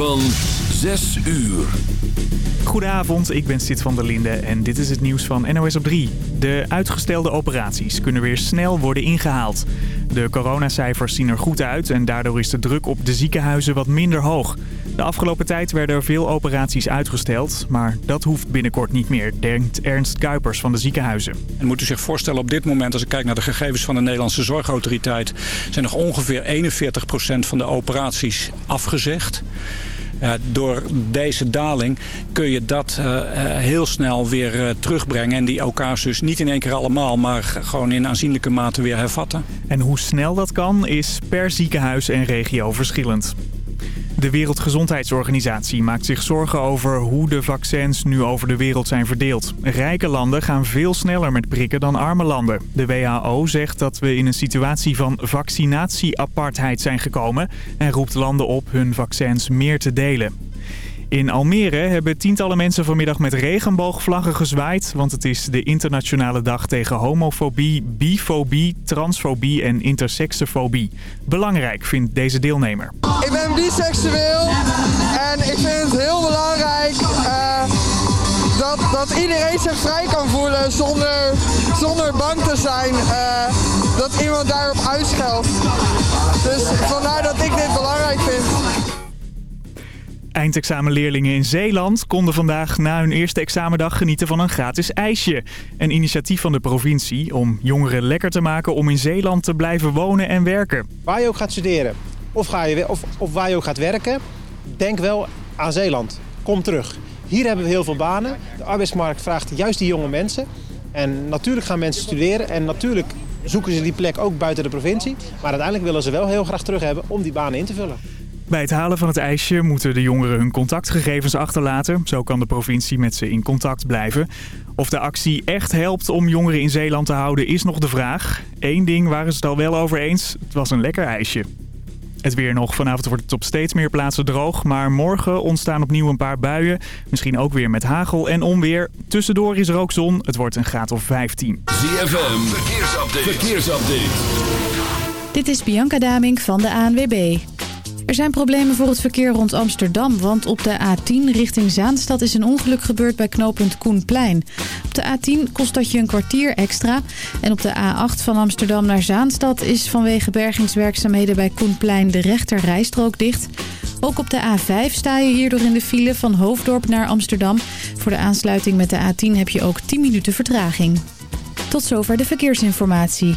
van 6 uur. Goedenavond, ik ben Sid van der Linde en dit is het nieuws van NOS op 3. De uitgestelde operaties kunnen weer snel worden ingehaald. De coronacijfers zien er goed uit en daardoor is de druk op de ziekenhuizen wat minder hoog. De afgelopen tijd werden er veel operaties uitgesteld, maar dat hoeft binnenkort niet meer, denkt Ernst Kuipers van de ziekenhuizen. En moet u zich voorstellen, op dit moment, als ik kijk naar de gegevens van de Nederlandse Zorgautoriteit, zijn nog ongeveer 41% van de operaties afgezegd. Door deze daling kun je dat uh, uh, heel snel weer terugbrengen. En die elkaars dus niet in één keer allemaal, maar gewoon in aanzienlijke mate weer hervatten. En hoe snel dat kan, is per ziekenhuis en regio verschillend. De Wereldgezondheidsorganisatie maakt zich zorgen over hoe de vaccins nu over de wereld zijn verdeeld. Rijke landen gaan veel sneller met prikken dan arme landen. De WHO zegt dat we in een situatie van vaccinatie-apartheid zijn gekomen... en roept landen op hun vaccins meer te delen. In Almere hebben tientallen mensen vanmiddag met regenboogvlaggen gezwaaid... want het is de internationale dag tegen homofobie, bifobie, transfobie en intersexofobie. Belangrijk vindt deze deelnemer. Ik ben biseksueel en ik vind het heel belangrijk... Uh, dat, dat iedereen zich vrij kan voelen zonder, zonder bang te zijn uh, dat iemand daarop uitscheldt. Dus vandaar dat ik dit belangrijk vind. Eindexamenleerlingen in Zeeland konden vandaag na hun eerste examendag genieten van een gratis ijsje. Een initiatief van de provincie om jongeren lekker te maken om in Zeeland te blijven wonen en werken. Waar je ook gaat studeren of, ga je, of, of waar je ook gaat werken, denk wel aan Zeeland. Kom terug. Hier hebben we heel veel banen. De arbeidsmarkt vraagt juist die jonge mensen. En natuurlijk gaan mensen studeren en natuurlijk zoeken ze die plek ook buiten de provincie. Maar uiteindelijk willen ze wel heel graag terug hebben om die banen in te vullen. Bij het halen van het ijsje moeten de jongeren hun contactgegevens achterlaten. Zo kan de provincie met ze in contact blijven. Of de actie echt helpt om jongeren in Zeeland te houden is nog de vraag. Eén ding waren ze het al wel over eens. Het was een lekker ijsje. Het weer nog. Vanavond wordt het op steeds meer plaatsen droog. Maar morgen ontstaan opnieuw een paar buien. Misschien ook weer met hagel en onweer. Tussendoor is er ook zon. Het wordt een graad of 15. ZFM. Verkeersupdate. Verkeersupdate. Dit is Bianca Damink van de ANWB. Er zijn problemen voor het verkeer rond Amsterdam, want op de A10 richting Zaanstad is een ongeluk gebeurd bij knooppunt Koenplein. Op de A10 kost dat je een kwartier extra. En op de A8 van Amsterdam naar Zaanstad is vanwege bergingswerkzaamheden bij Koenplein de rechter rijstrook dicht. Ook op de A5 sta je hierdoor in de file van Hoofddorp naar Amsterdam. Voor de aansluiting met de A10 heb je ook 10 minuten vertraging. Tot zover de verkeersinformatie.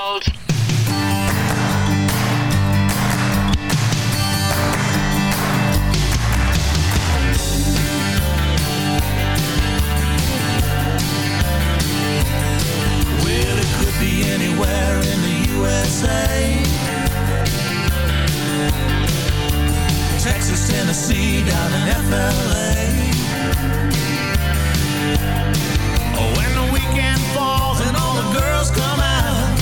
anywhere in the USA. Texas, Tennessee, down in FLA. Oh, when the weekend falls and all the girls come out.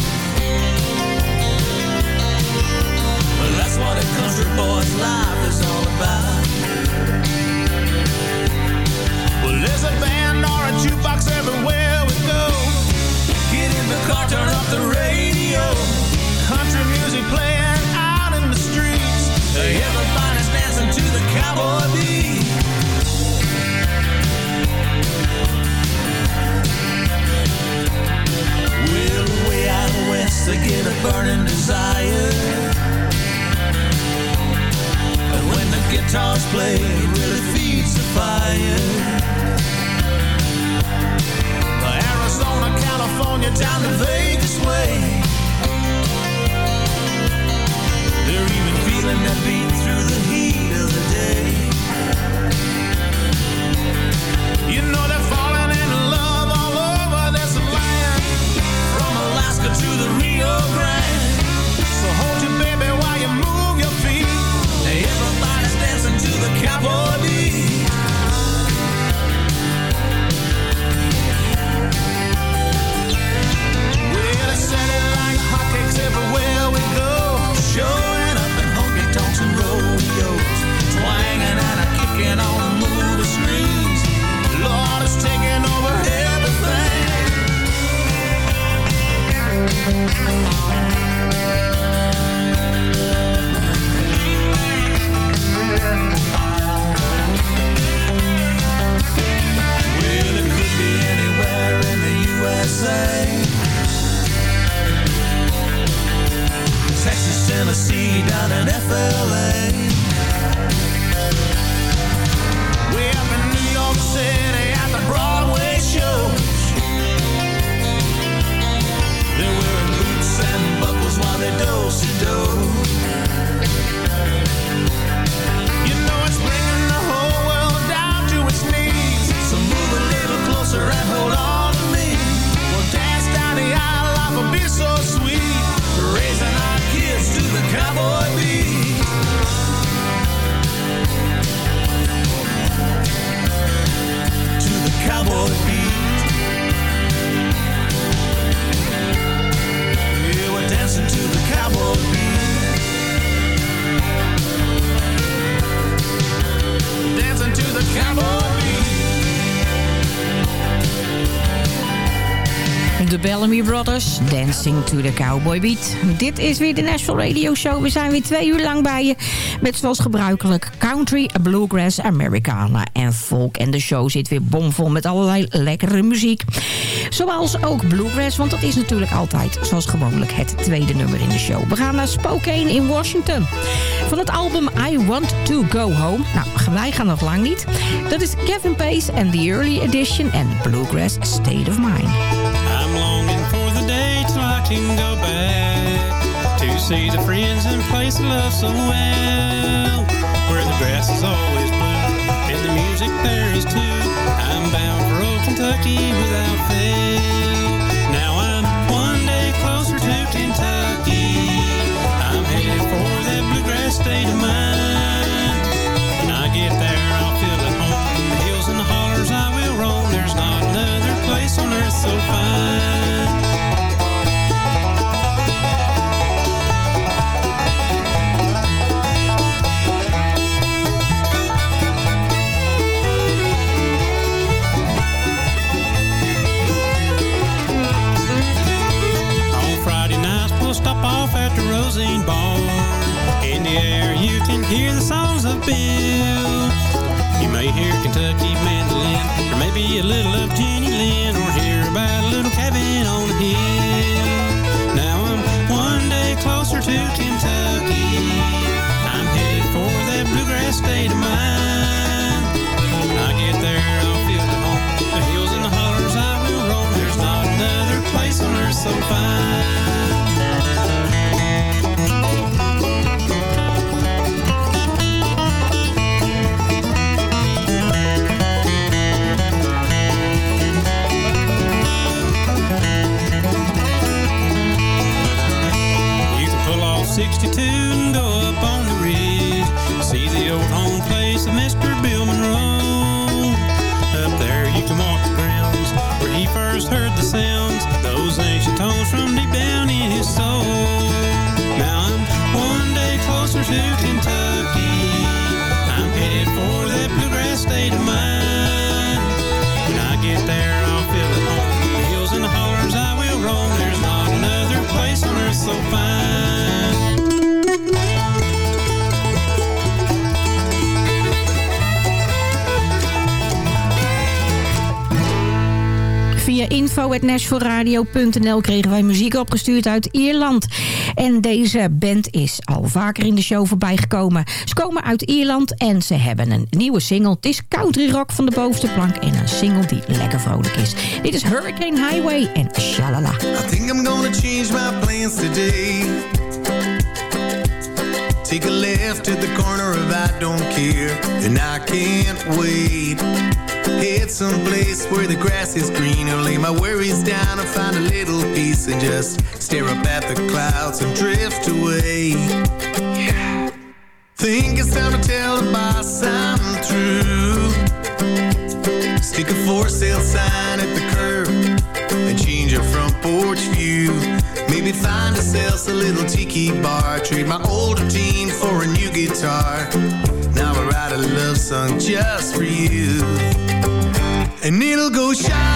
Well, that's what a country boy's life is all about. Well, there's a band or a jukebox everywhere. Turn up the radio. Country music playing out in the streets. Everybody's dancing to the cowboy beat. Well, way out west, they get a burning desire. And when the guitars play, it really feeds the fire. Arizona, California, down to Vegas way. They're even feeling that beat through the heat De Bellamy Brothers, Dancing to the Cowboy Beat. Dit is weer de National Radio Show. We zijn weer twee uur lang bij je. Met zoals gebruikelijk country, bluegrass, Americana en folk. En de show zit weer bomvol met allerlei lekkere muziek. Zoals ook bluegrass, want dat is natuurlijk altijd, zoals gewoonlijk, het tweede nummer in de show. We gaan naar Spokane in Washington. Van het album I Want To Go Home. Nou, wij gaan nog lang niet. Dat is Kevin Pace en The Early Edition en Bluegrass State of Mind. Can go back to see the friends and place I love so well, where the grass is always blue and the music there is too. I'm bound for old Kentucky without fail. Now I'm one day closer to Kentucky. I'm headed for that bluegrass state of mind. When I get there, I'll feel at home. The hills and the hollers I will roam. There's not another place on earth so fine. Rosine Bar. In the air, you can hear the songs of Bill. You may hear Kentucky mandolin, or maybe a little of Jenny Lynn, or hear about a little cabin on the hill. Now I'm one day closer to Kentucky. I'm headed for that bluegrass state of mind. When I get there, I'll feel at home. The hills and the hollers I will roam. There's not another place on earth so fine. Via info.nashvilleradio.nl kregen wij muziek opgestuurd uit Ierland. En deze band is al vaker in de show voorbij gekomen. Ze komen uit Ierland en ze hebben een nieuwe single. Het is country rock van de bovenste plank en een single die lekker vrolijk is. Dit is Hurricane Highway en Shalala. I think I'm gonna change my plans today. Take a left at the corner of I don't care, and I can't wait. Head someplace where the grass is greener, lay my worries down and find a little peace, and just stare up at the clouds and drift away. Yeah. Think it's time to tell the boss I'm through. Stick a for sale sign at the curb and change your front porch view. Maybe find yourself a little tiki bar. Trade my old routine for a new guitar. Now I write a love song just for you. And it'll go sha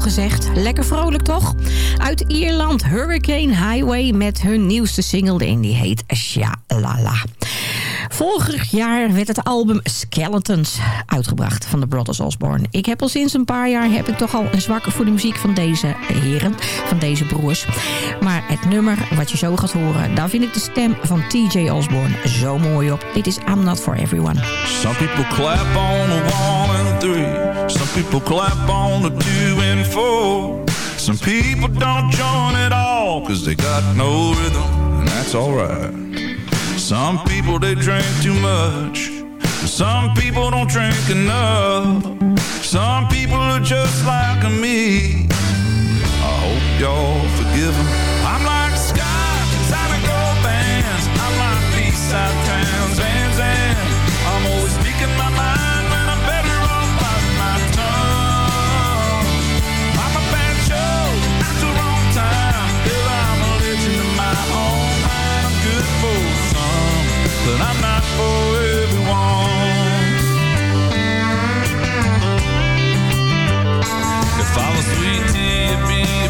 gezegd? Lekker vrolijk toch? Uit Ierland, Hurricane Highway met hun nieuwste single en die heet Shalala. Vorig jaar werd het album Skeletons uitgebracht van de Brothers Osborne. Ik heb al sinds een paar jaar heb ik toch al een zwakke voor de muziek van deze heren, van deze broers. Maar het nummer wat je zo gaat horen, daar vind ik de stem van TJ Osborne zo mooi op. Dit is I'm Not For Everyone. Some people clap on the one and three. People clap on the two and four. Some people don't join at all cause they got no rhythm and that's alright. Some people they drink too much. Some people don't drink enough. Some people are just like me. I hope y'all forgive 'em. I'm like Scott, Sonic Gold bands. I'm like B-side towns,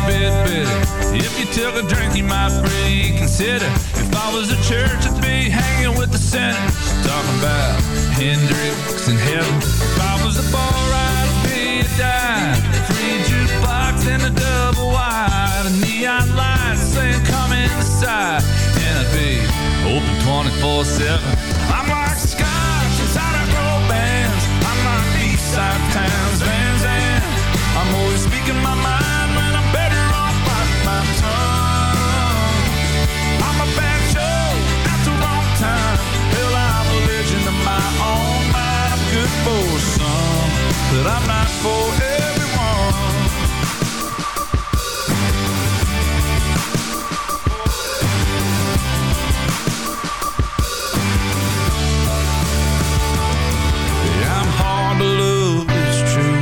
bit bitter. If you took a drink, you might reconsider. If I was a church, I'd be hanging with the sinners. Talking about Hendrix and heaven. If I was a bar, I'd be a dive, Free jukebox and a double wide. A neon light saying come inside. And I'd be open 24-7. that I'm not for everyone. Yeah, I'm hard to love, it's true.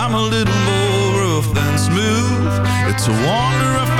I'm a little more rough than smooth. It's a wonder if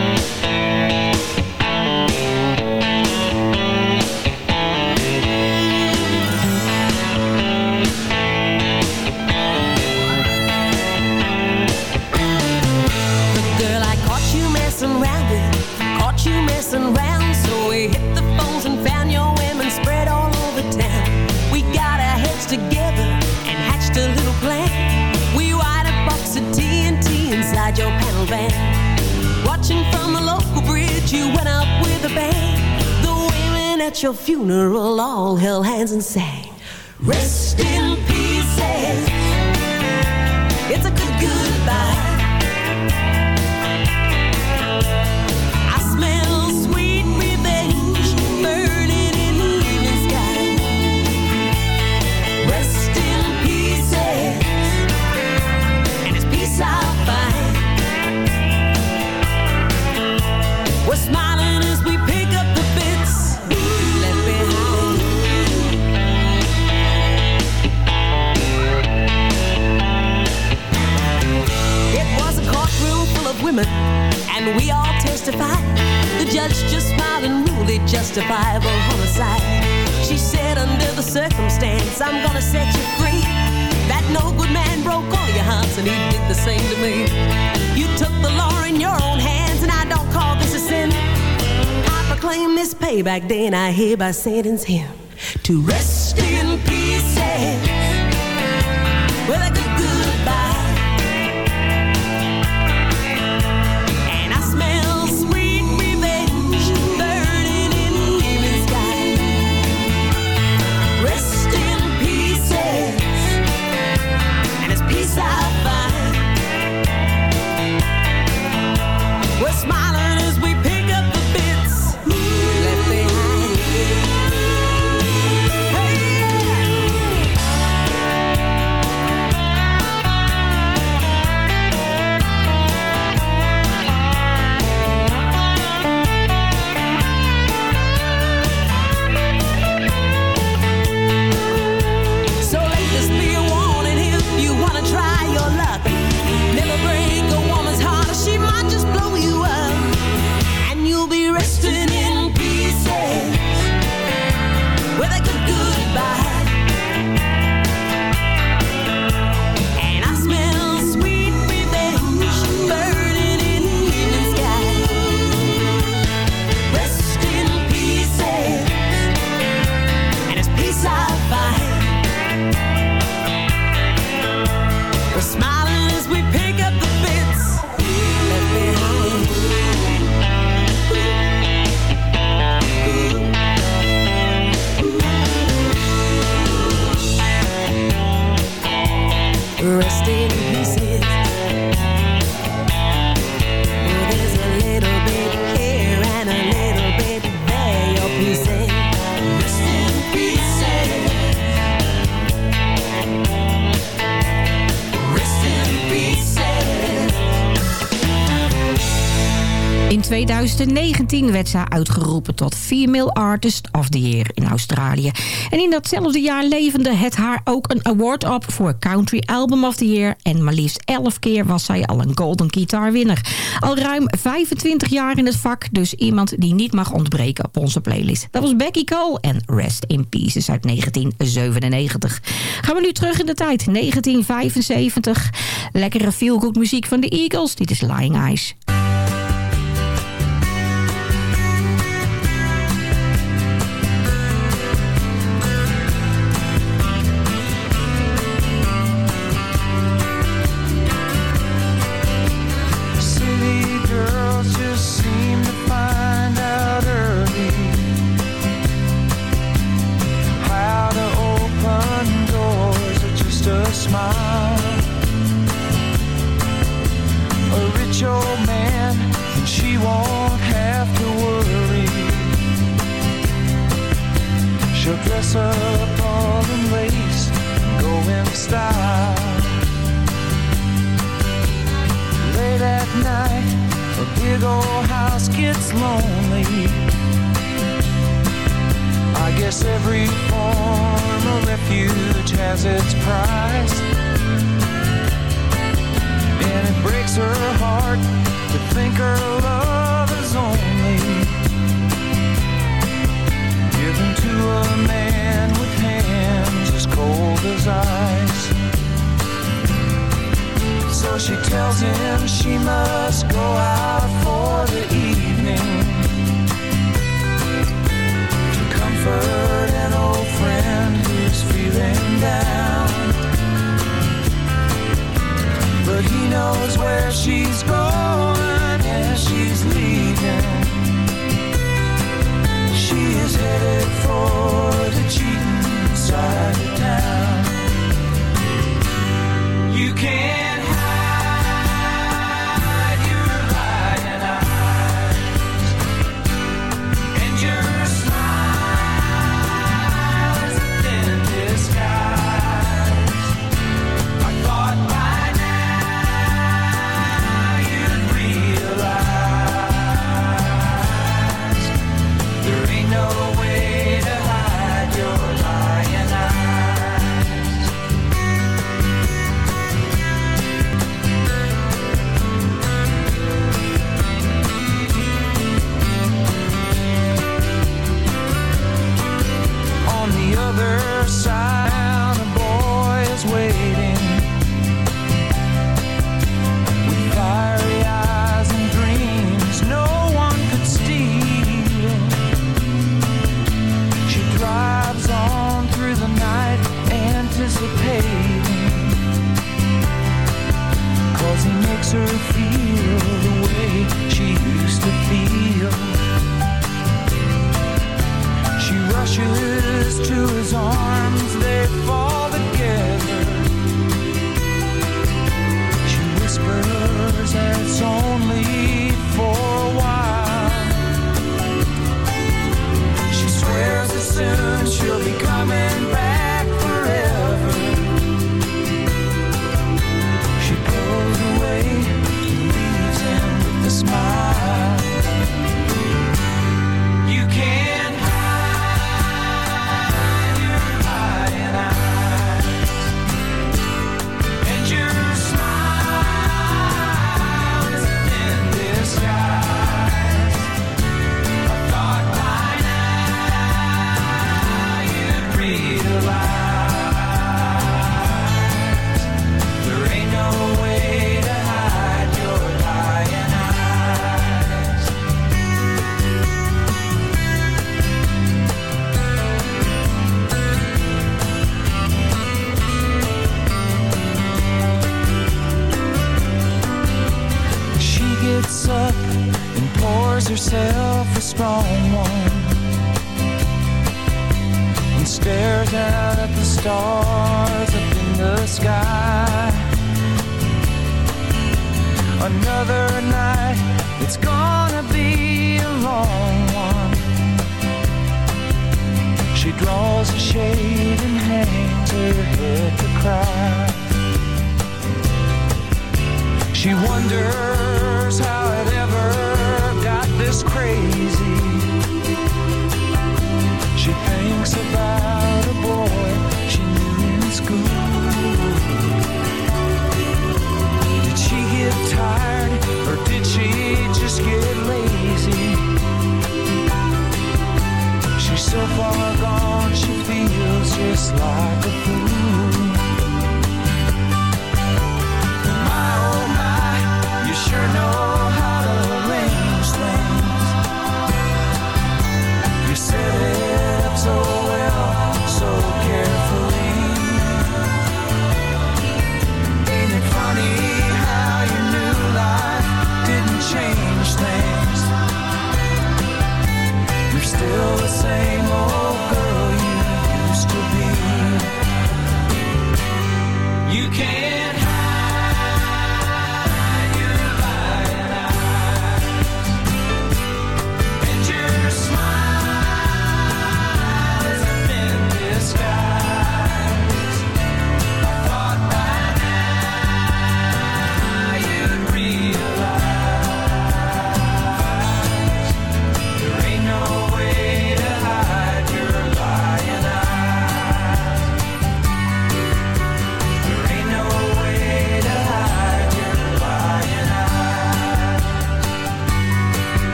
your funeral, all held hands and sang. Rest by Satan's hymn to rest. 2019 werd zij uitgeroepen tot Female Artist of the Year in Australië. En in datzelfde jaar levende het haar ook een award op voor Country Album of the Year. En maar liefst 11 keer was zij al een Golden Guitar winnaar. Al ruim 25 jaar in het vak, dus iemand die niet mag ontbreken op onze playlist. Dat was Becky Cole en Rest in Pieces uit 1997. Gaan we nu terug in de tijd, 1975. Lekkere feelgood muziek van de Eagles, dit is Lying Eyes.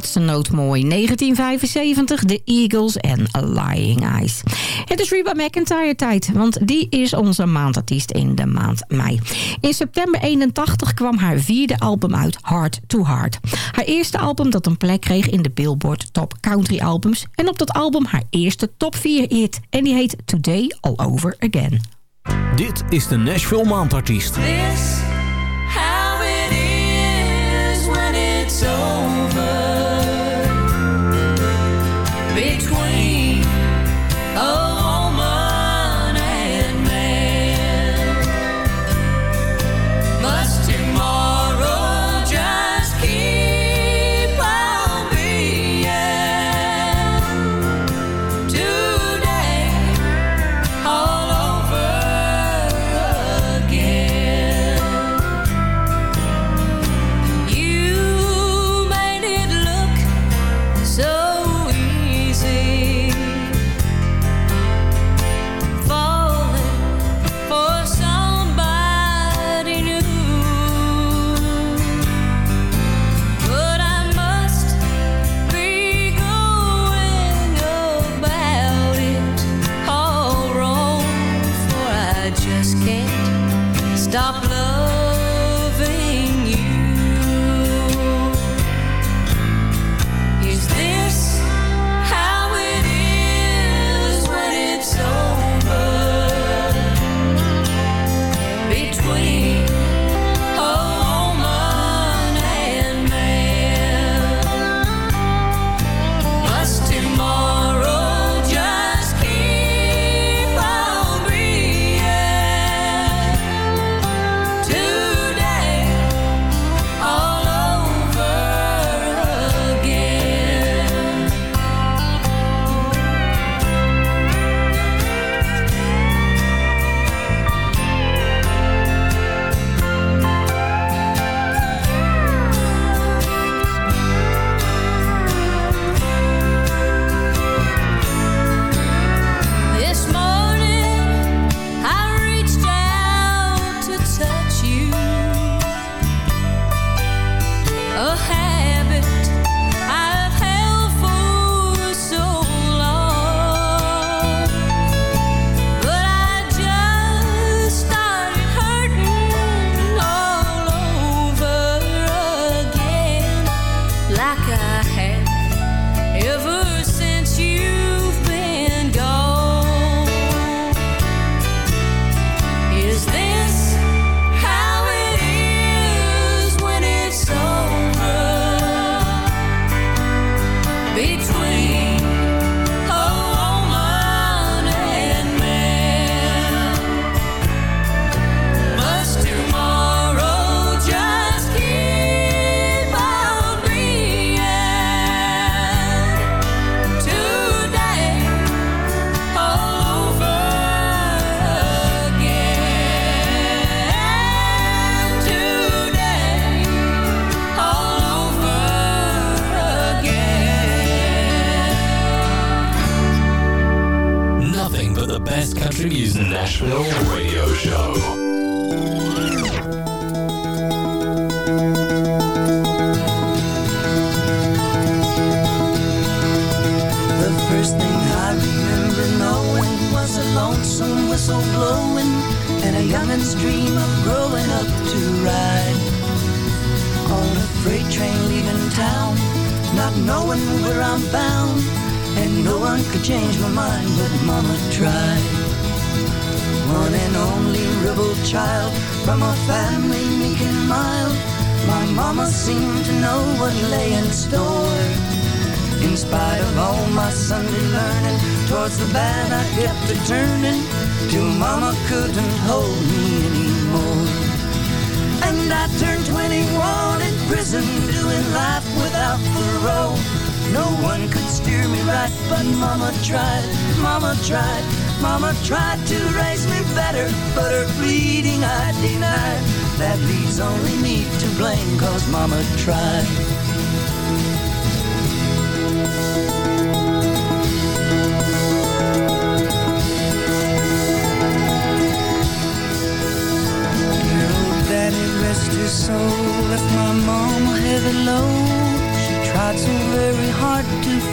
laatste noot mooi. 1975, The Eagles en Lying Eyes. Het is Reba McIntyre tijd, want die is onze maandartiest in de maand mei. In september 81 kwam haar vierde album uit, Hard to Hard. Haar eerste album dat een plek kreeg in de Billboard Top Country Albums. En op dat album haar eerste top 4 hit. En die heet Today All Over Again. Dit is de Nashville Maandartiest.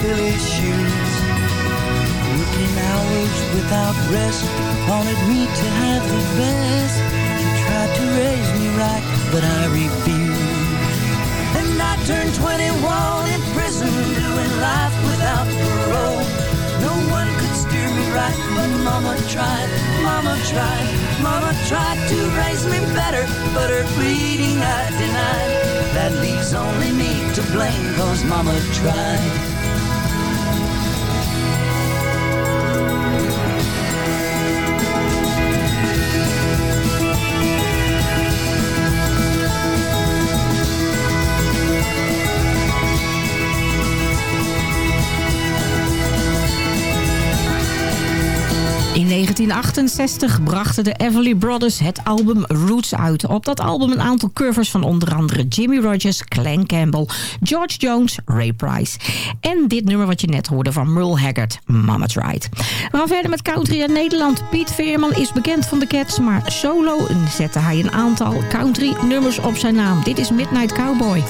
Fill shoes. Working hours without rest, wanted me to have the best. He tried to raise me right, but I refused. Then I turned 21 in prison, doing life without parole. No one could steer me right, but Mama tried, Mama tried, Mama tried to raise me better, but her pleading I denied. That leaves only me to blame, cause Mama tried. 1968 brachten de Everly Brothers het album Roots uit. Op dat album een aantal covers van onder andere Jimmy Rogers, Glenn Campbell, George Jones, Ray Price. En dit nummer wat je net hoorde van Merle Haggard, Mama's Ride. We gaan verder met country in Nederland. Piet Veerman is bekend van de Cats, maar solo zette hij een aantal country nummers op zijn naam. Dit is Midnight Cowboy.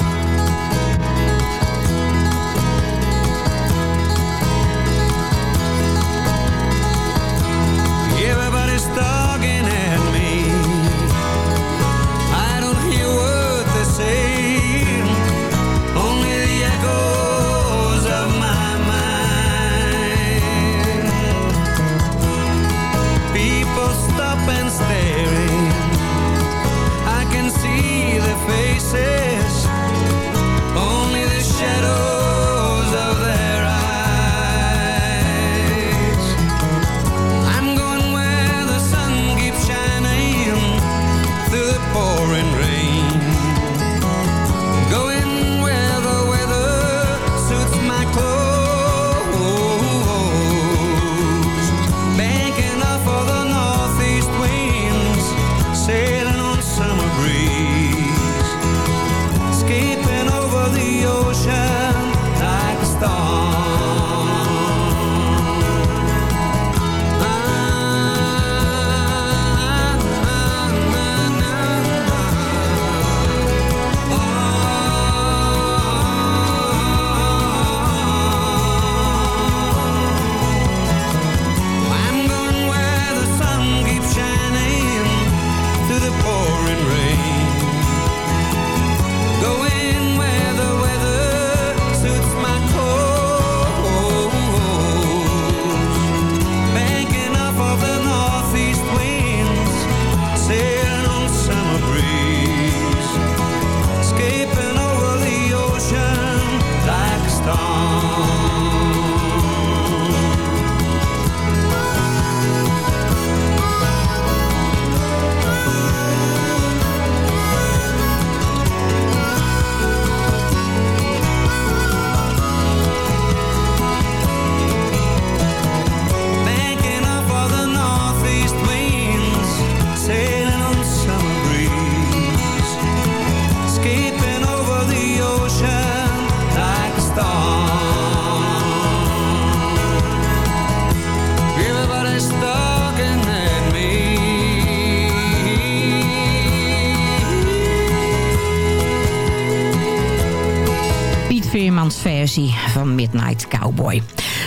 Versie van Midnight Cowboy.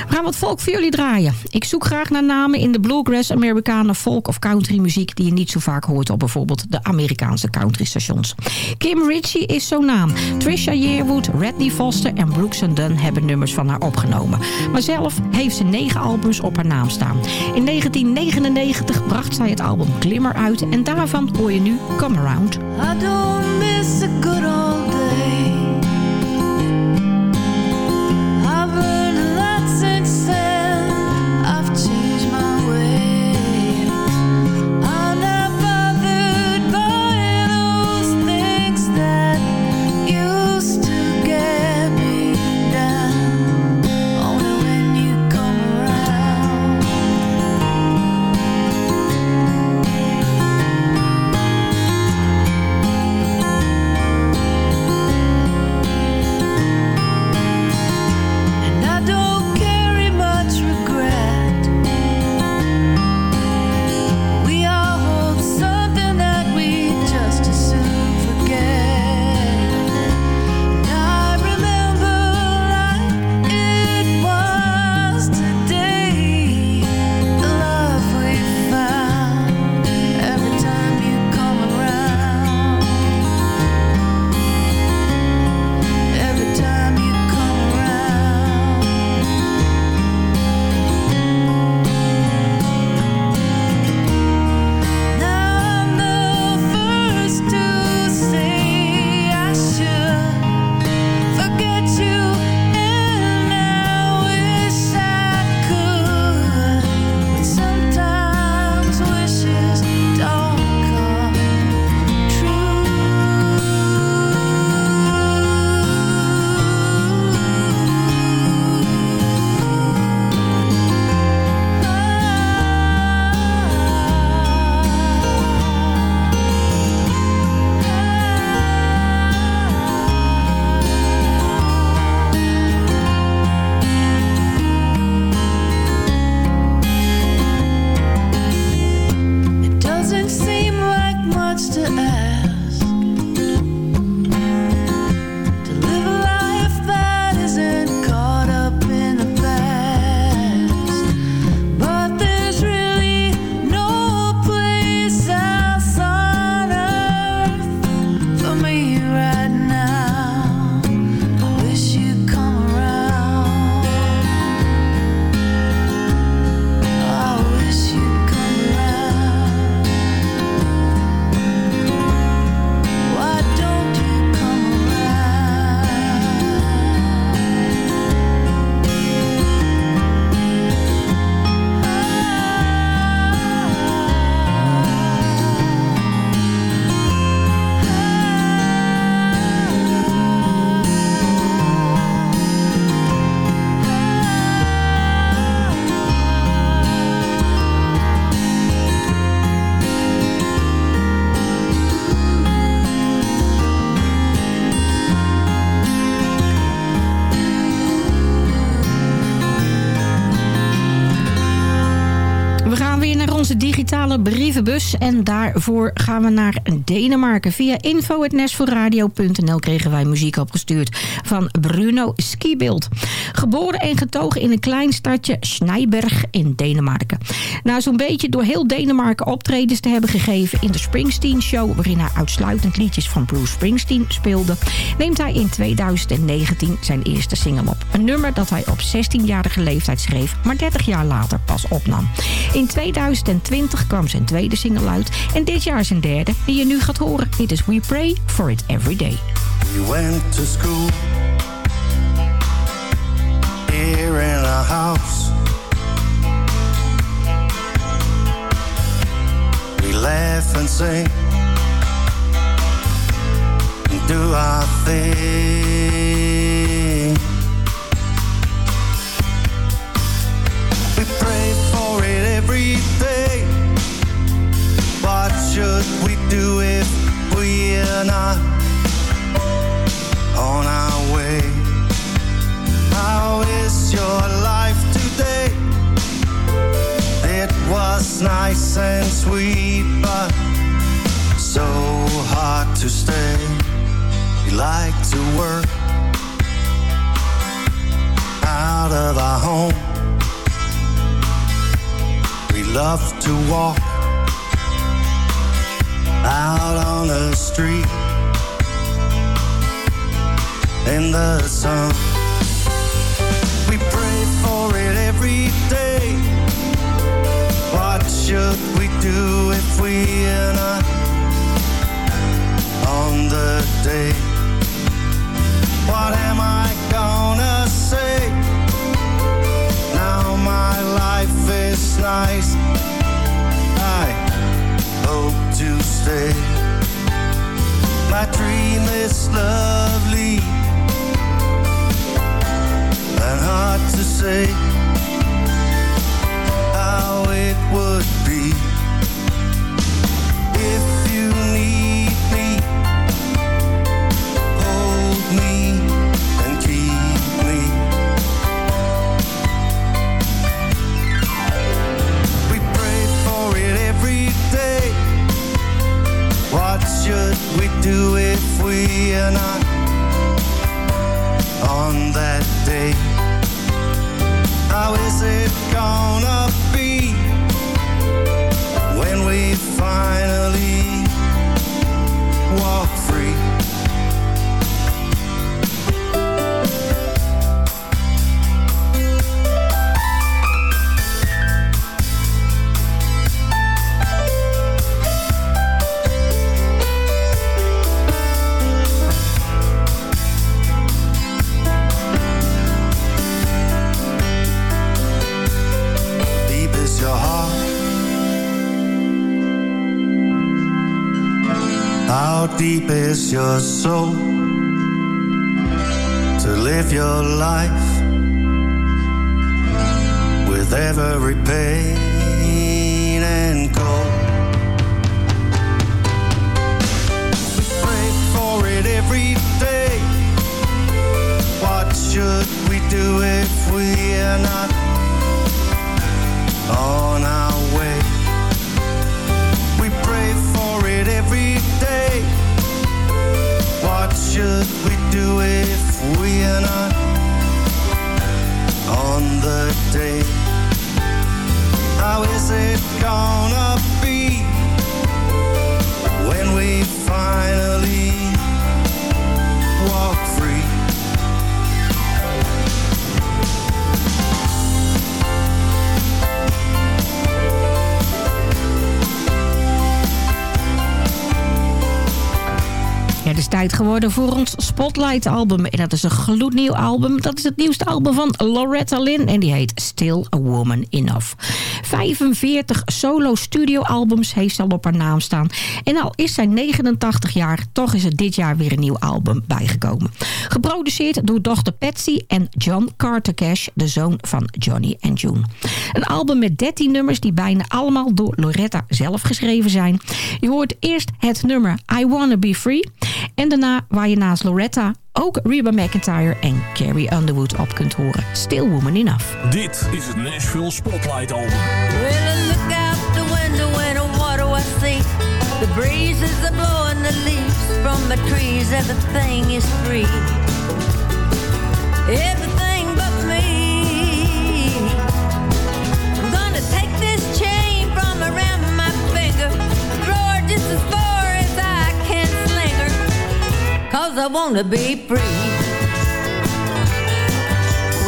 We gaan wat volk voor jullie draaien. Ik zoek graag naar namen in de bluegrass, Amerikanen, folk of country muziek... die je niet zo vaak hoort op bijvoorbeeld de Amerikaanse country stations. Kim Ritchie is zo'n naam. Trisha Yearwood, Redney Foster en Brooks Dunn hebben nummers van haar opgenomen. Maar zelf heeft ze negen albums op haar naam staan. In 1999 bracht zij het album Glimmer uit... en daarvan hoor je nu Come Around. I don't miss a good old onze digitale brievenbus. En daarvoor gaan we naar Denemarken. Via info.nashvilleradio.nl kregen wij muziek opgestuurd van Bruno Skibild. Geboren en getogen in een klein stadje Snijberg in Denemarken. Na zo'n beetje door heel Denemarken optredens te hebben gegeven in de Springsteen Show... waarin hij uitsluitend liedjes van Bruce Springsteen speelde... neemt hij in 2019 zijn eerste single op. Een nummer dat hij op 16-jarige leeftijd schreef... maar 30 jaar later pas opnam. In 2020 kwam zijn tweede single uit... en dit jaar zijn derde, die je nu gaat horen. Dit is We Pray For It Every Day. We went to school here in our house. We laugh and sing and do our thing. We pray for it every day. Should we do if we are not? on our way. How is your life today? It was nice and sweet, but so hard to stay. We like to work out of our home. We love to walk out on the street in the sun. We pray for it every day. What should we do if we are not on the day? To stay. My dream is lovely and hard to say how it would do if we are not on that day? How is it gonna be when we finally walk deep is your soul to live your life with every pain and cold? We pray for it every day. What should we do if we are not? on our de voor ons voor ons Spotlight-album. En dat is een gloednieuw album. Dat is het nieuwste album van Loretta Lynn. En die heet Still a Woman Enough. 45 solo-studio-albums heeft ze al op haar naam staan. En al is zij 89 jaar, toch is er dit jaar weer een nieuw album bijgekomen. Geproduceerd door dochter Patsy en John Carter Cash, de zoon van Johnny en June. Een album met 13 nummers die bijna allemaal door Loretta zelf geschreven zijn. Je hoort eerst het nummer I Wanna Be Free. En daarna waar je naast Loretta Loretta ook Reba McIntyre en Carrie Underwood op kunt horen. Still Woman Enough. Dit is het Nashville Spotlight Album. When I look out the window and what do I see? The breezes are blowing the leaves from the trees. Everything is free. Everything cause I wanna be free.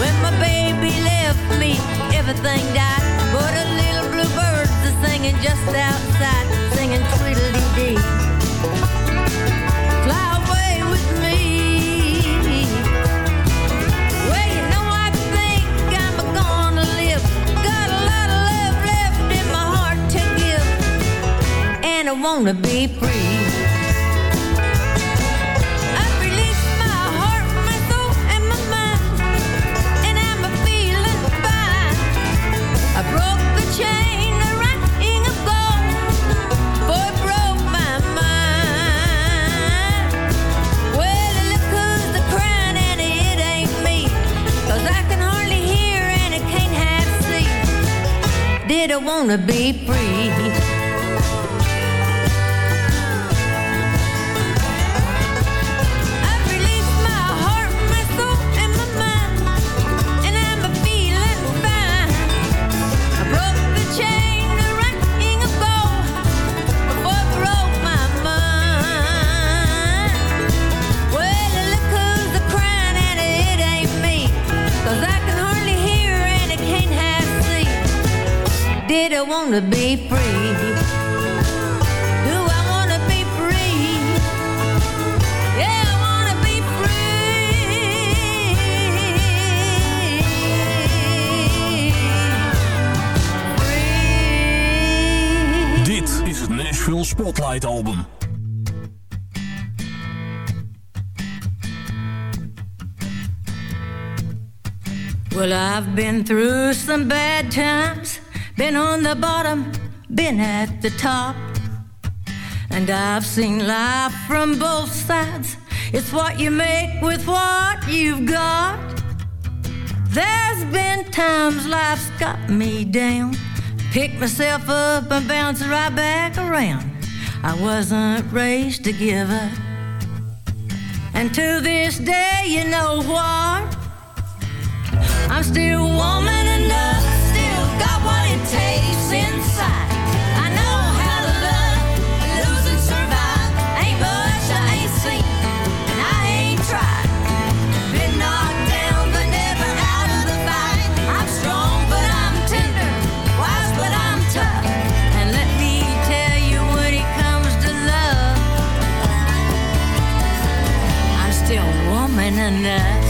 When my baby left me, everything died. But a little blue birds singing just outside, singing tweedledee. Fly away with me. Well, you know I think I'm gonna live. Got a lot of love left in my heart to give. And I wanna be free. wanna be free. wanna be free? Wanna be free? Dit is het Nashville Spotlight Album. Well, I've been through some bad times Been on the bottom, been at the top. And I've seen life from both sides. It's what you make with what you've got. There's been times life's got me down. Pick myself up and bounce right back around. I wasn't raised to give up. And to this day, you know what? I'm still a woman. night.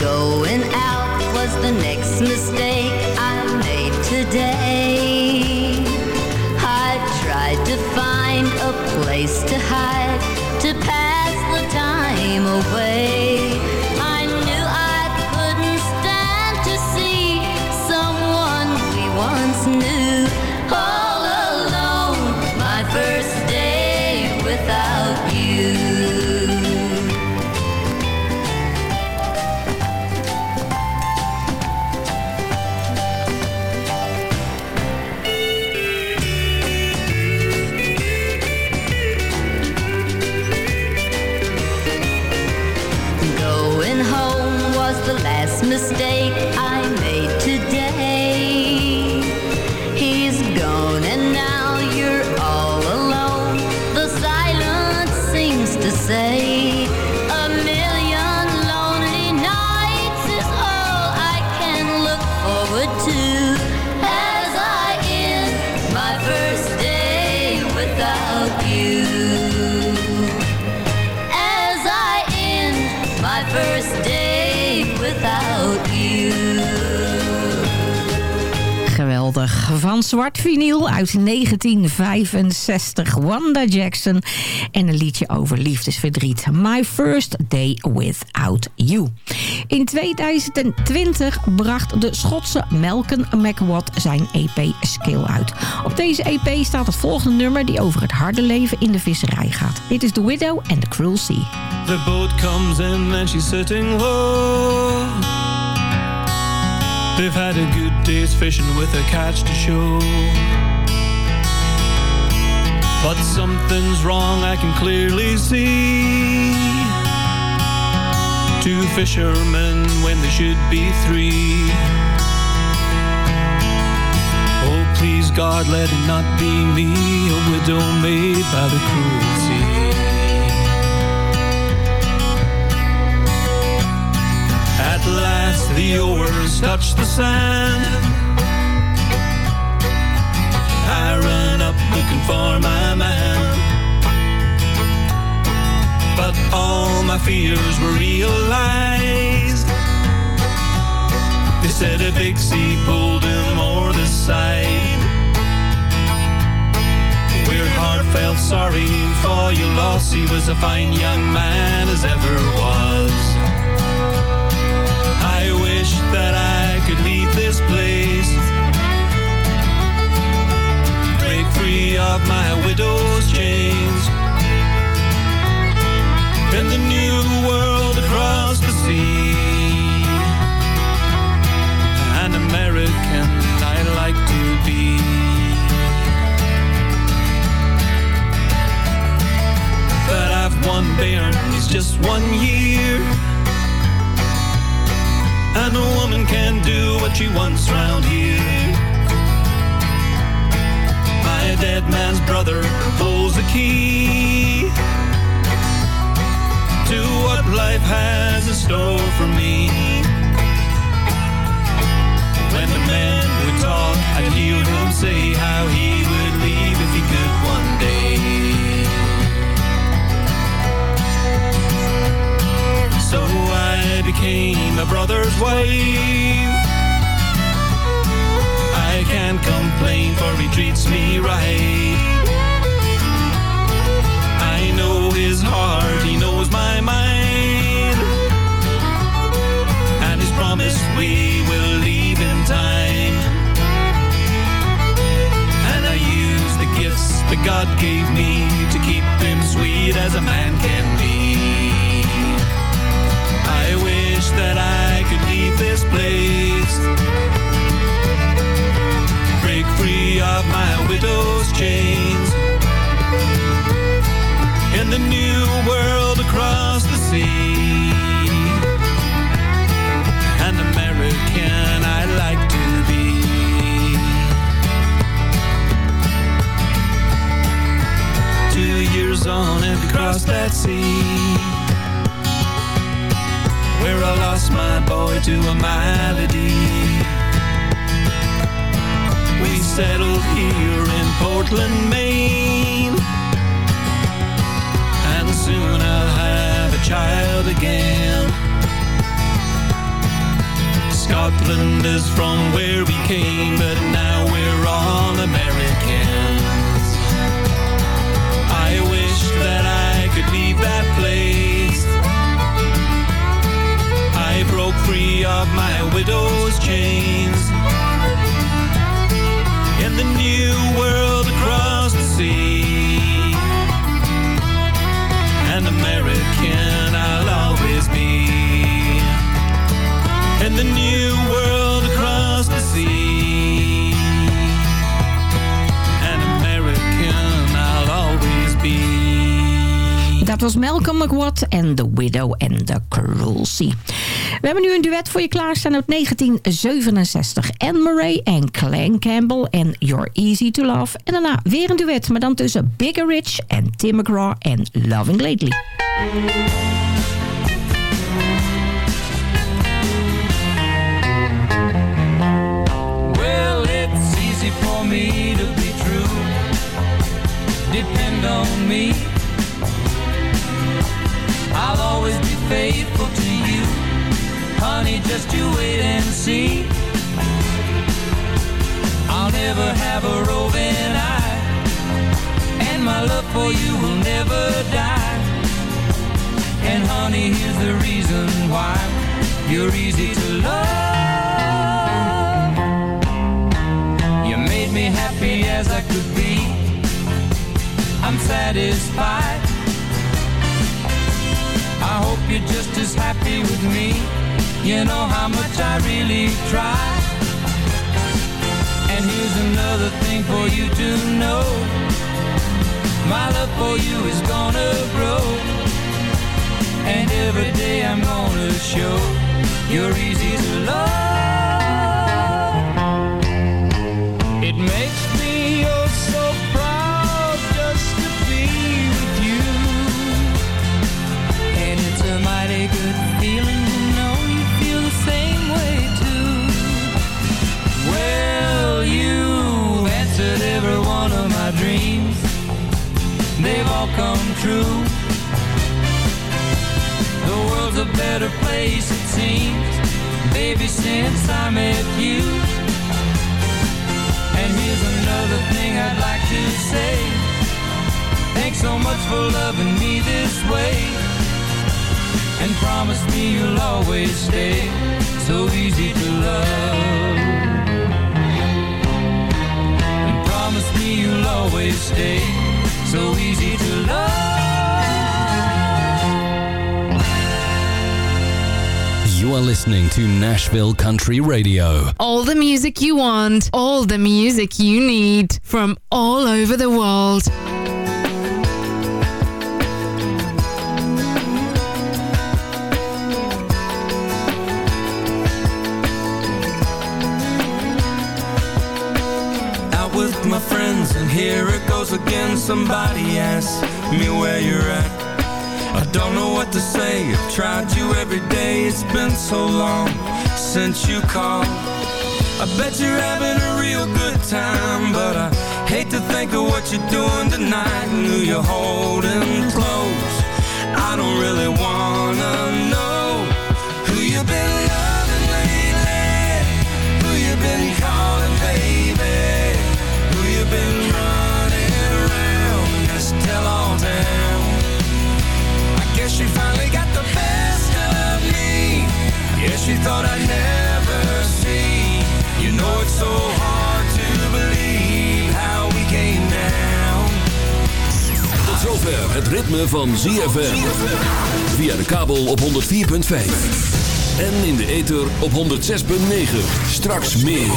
Going out was the next mistake I made today. I tried to find a place to Van zwart vinyl uit 1965. Wanda Jackson. En een liedje over liefdesverdriet. My First Day Without You. In 2020 bracht de Schotse Malcolm McWatt zijn EP Skill uit. Op deze EP staat het volgende nummer die over het harde leven in de visserij gaat. Dit is The Widow and the Cruel Sea. The boat comes in and she's sitting low. They've had a good day's fishing with a catch to show. But something's wrong, I can clearly see. Two fishermen when there should be three. Oh, please, God, let it not be me, a widow made by the cruel sea. The oars touch the sand. I run up looking for my man. But all my fears were realized. They said a big sea pulled him o'er the side. We're heartfelt sorry for your loss. He was a fine young man as ever was. I wish that I could leave this place. Break free of my widow's chains. In the new world across the sea. An American I like to be. But I've bairn, he's just one year. And a woman can do what she wants round here. My dead man's brother holds the key to what life has in store for me. When the man would talk, I'd hear him say how he would leave became a brother's wife. I can't complain for he treats me right. I know his heart, he knows my mind. And his promise we will leave in time. And I use the gifts that God gave me to keep him sweet as a man can this place. free of my widow's chains. In the new world across the sea, an American I like to be. Two years on and we crossed that sea where I lost my boy to a malady. We settled here in Portland, Maine, and soon I'll have a child again. Scotland is from where we came, but now we're all Americans. Free of my widow's chains. In the new world across the sea. Dat was Malcolm McWatt en The Widow and the Cruel Sea. We hebben nu een duet voor je klaarstaan uit 1967. Anne Murray en Clan Campbell en You're Easy to Love. En daarna weer een duet, maar dan tussen Bigger Rich en Tim McGraw en Loving Lately. Well, it's easy for me to be true. Depend on me. I'll always be faithful to you. Honey, just you wait and see. I'll never have a roving eye. And my love for you will never die. And honey, here's the reason why. You're easy to love. You made me happy as I could be. I'm satisfied. Hope you're just as happy with me. You know how much I really try. And here's another thing for you to know. My love for you is gonna grow. And every day I'm gonna show you're easy to love. It makes true. The world's a better place, it seems, baby, since I met you. And here's another thing I'd like to say. Thanks so much for loving me this way. And promise me you'll always stay so easy to love. And promise me you'll always stay so easy to love. You are listening to Nashville Country Radio. All the music you want, all the music you need from all over the world. Out with my friends, and here it goes again. Somebody asks me where you're at. Don't know what to say. I've tried you every day. It's been so long since you called. I bet you're having a real good time, but I hate to think of what you're doing tonight and who you're holding close. I don't really wanna know who you've been loving lately, who you've been calling baby, who you've been she finally got the best of me. Guess she thought I'd never see. You know it's so hard to believe how we came down. Tot zover het ritme van ZFM. Via de kabel op 104.5. En in de ether op 106.9. Straks meer.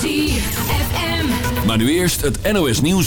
ZFM. Maar nu eerst het NOS nieuws.